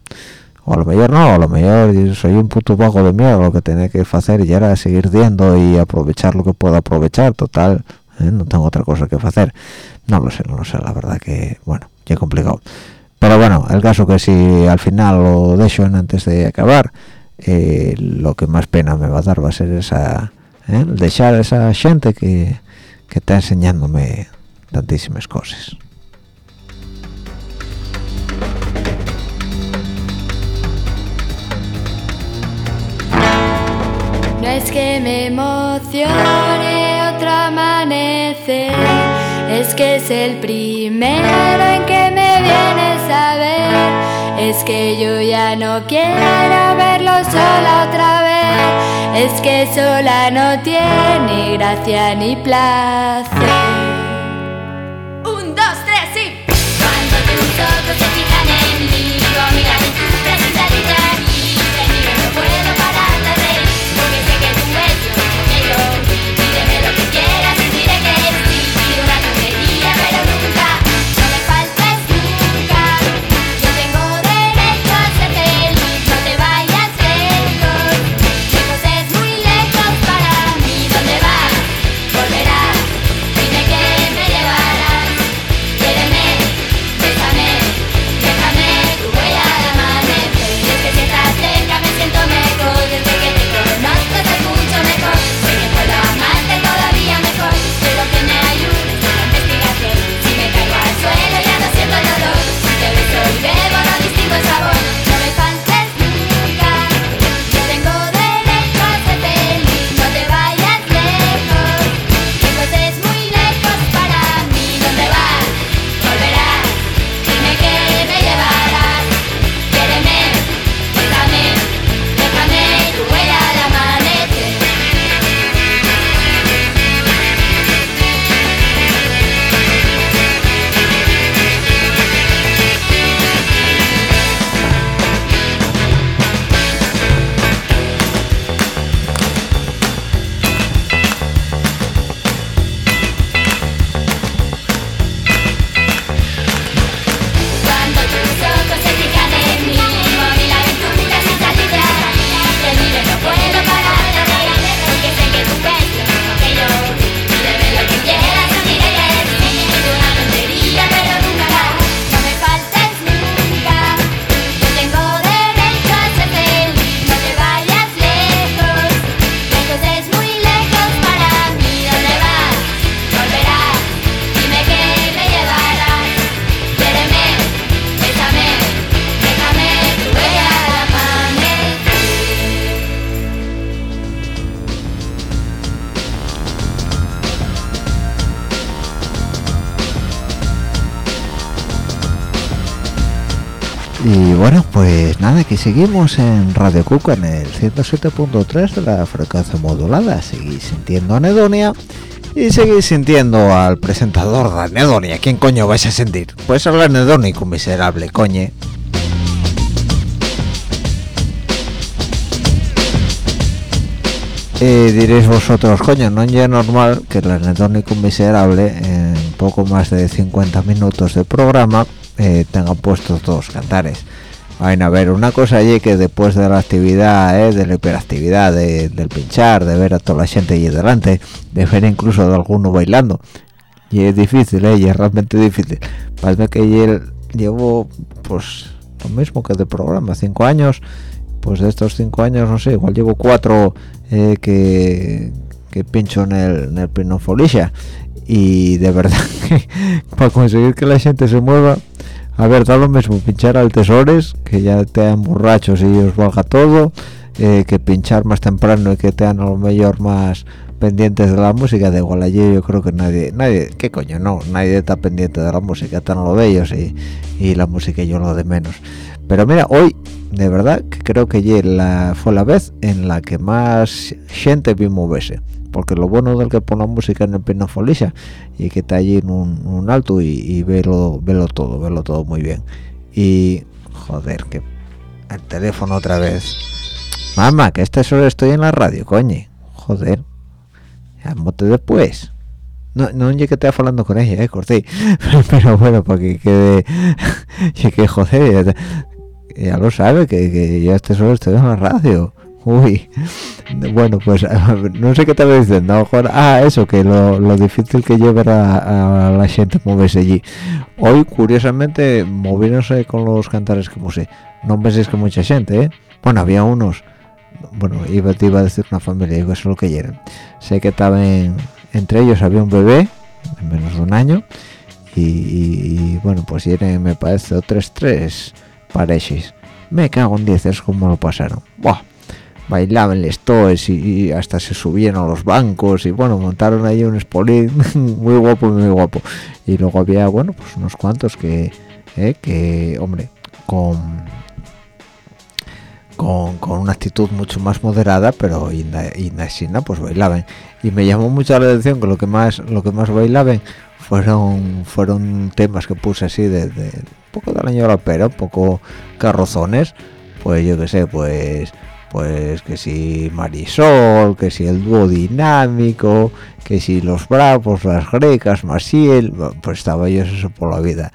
S2: o a lo mejor no, a lo mejor soy un puto vago de miedo, lo que tenía que hacer ya era seguir viendo y aprovechar lo que puedo aprovechar, total, ¿eh? no tengo otra cosa que hacer, no lo sé, no lo sé, la verdad que, bueno, ya complicado. Pero bueno, el caso que si al final lo dejo antes de acabar, eh, lo que más pena me va a dar va a ser esa, ¿eh? dejar esa gente que, que está enseñándome tantísimas cosas.
S4: Me emocione otro amanecer, es que es el primero en que me vienes a ver. Es que yo ya no quiero verlo sola otra vez, es que sola no tiene gracia ni placer.
S2: Seguimos en Radio Cuca en el 107.3 de la frecuencia modulada. Seguís sintiendo anedonia y seguís sintiendo al presentador de anedonia. ¿Quién coño vais a sentir? Pues al anedónico miserable, coñe. Eh, diréis vosotros, coño, no es normal que el anedónico miserable en poco más de 50 minutos de programa eh, tenga puestos dos cantares. Vayan a ver, una cosa allí que después de la actividad, eh, de la hiperactividad, de- del pinchar, de ver a toda la gente allí delante, de ver incluso de alguno bailando, y es difícil, eh, y es realmente difícil. Parece que ayer llevo, pues, lo mismo que de programa, cinco años, pues de estos cinco años, no sé, igual llevo cuatro eh, que, que pincho en el, en el y de verdad que para conseguir que la gente se mueva a ver da lo mismo pinchar al tesores que ya te dan borrachos y os valga todo eh, que pinchar más temprano y que te dan a lo mejor más pendientes de la música de igual allí yo creo que nadie nadie qué coño no nadie está pendiente de la música tan lo de ellos y, y la música yo lo de menos. Pero mira hoy de verdad que creo que la, fue la vez en la que más gente vi moverse porque lo bueno del que pone la música en el pleno folisha y que está allí en un, alto y, y velo, velo todo, velo todo muy bien. Y joder, que el teléfono otra vez. Mamá, que a esta hora estoy en la radio, coño. Joder. Llámate después. No, no llegué que esté hablando con ella, eh, corté. Pero bueno, para que quede... y que joder, ya, ya lo sabe, que, que yo a esta hora estoy en la radio. Uy, bueno, pues no sé qué te diciendo. mejor- ah, eso, que lo, lo difícil que lleva a, a la gente moverse allí. Hoy, curiosamente, moviéndose con los cantares que puse. No penséis que mucha gente, ¿eh? Bueno, había unos. Bueno, iba, te iba a decir una familia, digo, eso es lo que quieren. Sé que estaban. Entre ellos había un bebé, de menos de un año. Y, bueno, pues eran, me parece, otros tres parejas. Me cago en 10, es como lo pasaron. Buah bailaban les toes y, hasta se subían a los bancos y bueno montaron ahí un spolín muy guapo muy guapo. Y luego había bueno pues unos cuantos que eh, que hombre con con, con una actitud mucho más moderada pero y pues bailaban. Y me llamó mucho la atención que lo que más lo que más bailaban fueron fueron temas que puse así de un poco del año de la pera un poco carrozones. Pues yo qué sé pues pues que si Marisol, que si el dúo dinámico, que si los bravos, las grecas, Masiel, pues estaba yo eso por la vida.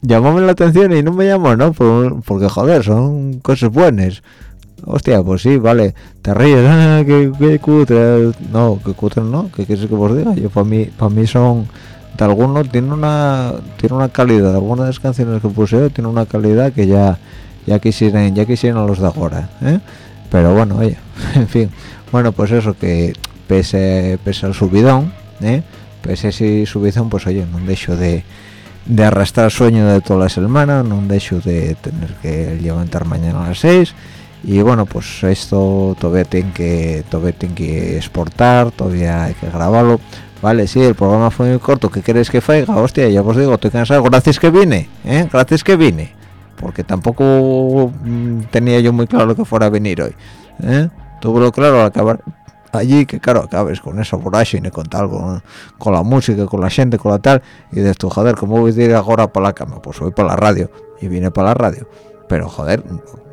S2: Llamóme la atención y no me llamó, ¿no? Por- porque joder, son cosas buenas. Hostia, pues sí, vale, te ríes, ah, que, que cutre, no, que cutre no, que quieres que os diga, yo para mí, para mí son, de alguno tiene una, tiene una calidad, algunas de las canciones que puse tiene una calidad que ya, ya quisieran, ya quisieran los de ahora, ¿eh? Pero bueno, oye, en fin, bueno, pues eso que pese, pese al subidón, ¿eh? Pese a ese subidón, pues oye, no dejo de, de arrastrar sueño de toda la semana, no dejo de tener que levantar mañana a las 6 y bueno pues esto todavía tiene que todavía tiene que exportar todavía hay que grabarlo vale sí el programa fue muy corto ¿qué queréis que faiga? hostia ya os digo estoy cansado gracias que vine ¿eh? gracias que vine porque tampoco mm, tenía yo muy claro que fuera a venir hoy ¿eh? tuve claro al acabar allí que claro acabes con esa vorágine con tal con, con la música con la gente con la tal y dices tú joder cómo voy a ir ahora para la cama pues voy para la radio y vine para la radio pero joder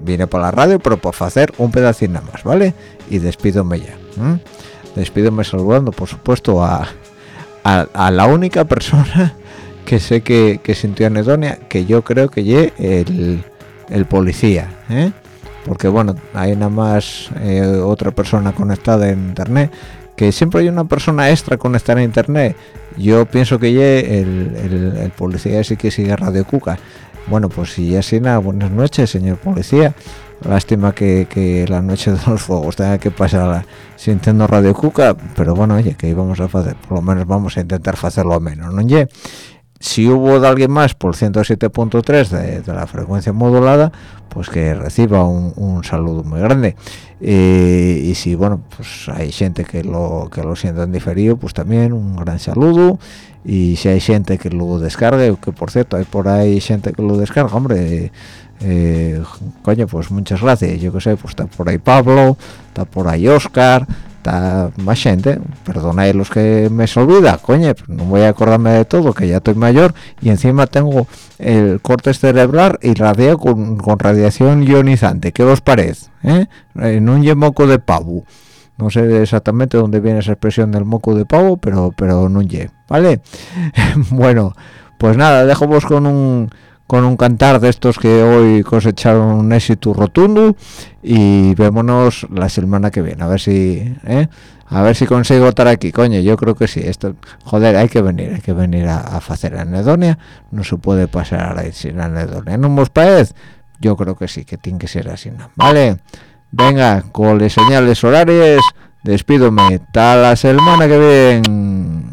S2: vine para la radio pero para hacer un pedacín nada más vale y despídome ya ¿m? despídome saludando por supuesto a, a la única persona que sé que, que sintió anedonia que yo creo que ye el, el policía ¿eh? porque bueno hay nada más eh, otra persona conectada en internet que siempre hay una persona extra conectada a internet. Yo pienso que ye el, el, policía sí que sigue Radio Cuca. Bueno pues si ya nada buenas noches señor policía. Lástima que, que la noche de los fuegos tenga que pasar sintiendo Radio Cuca pero bueno oye que íbamos a hacer por lo menos vamos a intentar hacerlo menos no ye si hubo de alguien más por 107.3 de, de la frecuencia modulada pues que reciba un, saludo muy grande. Eh, y si bueno pues hay gente que lo que lo sienta en diferido pues también un gran saludo. Y si hay gente que lo descargue que por cierto hay por ahí gente que lo descarga hombre eh, coño pues muchas gracias. Yo que sé pues está por ahí Pablo está por ahí Oscar está más gente perdonad los que me se olvida coño no voy a acordarme de todo que ya estoy mayor y encima tengo el corte cerebral irradiado con, con radiación ionizante ¿qué os parece? ¿Eh? en un de pavo no sé exactamente dónde viene esa expresión del moco de pavo pero pero no ye vale bueno pues nada dejo con un con un cantar de estos que hoy cosecharon un éxito rotundo y vémonos la semana que viene a ver si ¿eh? a ver si consigo estar aquí coño yo creo que sí esto joder hay que venir hay que venir a, a hacer anedonia no se puede pasar ahí sin anedonia no os parece yo creo que sí que tiene que ser así ¿no? vale venga con las señales horarias despídome hasta la semana que viene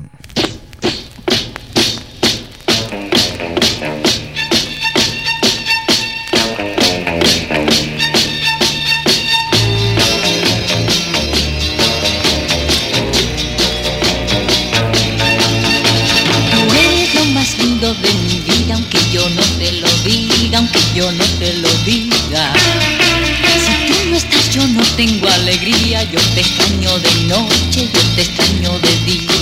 S5: tengo alegría, yo te extraño de noche, yo te extraño de día.